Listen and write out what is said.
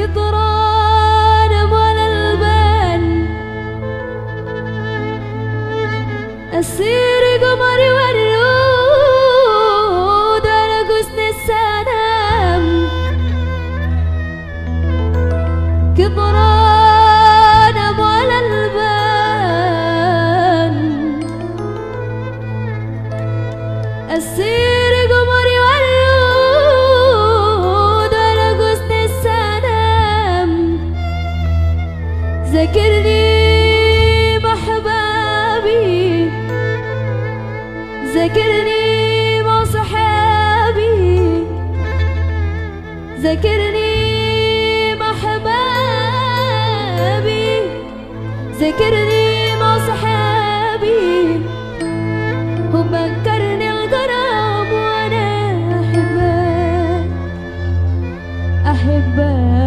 كطران ولا البان. أسير قمر ورود ذكرني مع صحابي. ذكرني مع حبابي. ذاكرني مع صحابي. هم أنكرني الغرام وأنا احبك احبك